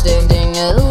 standing alone.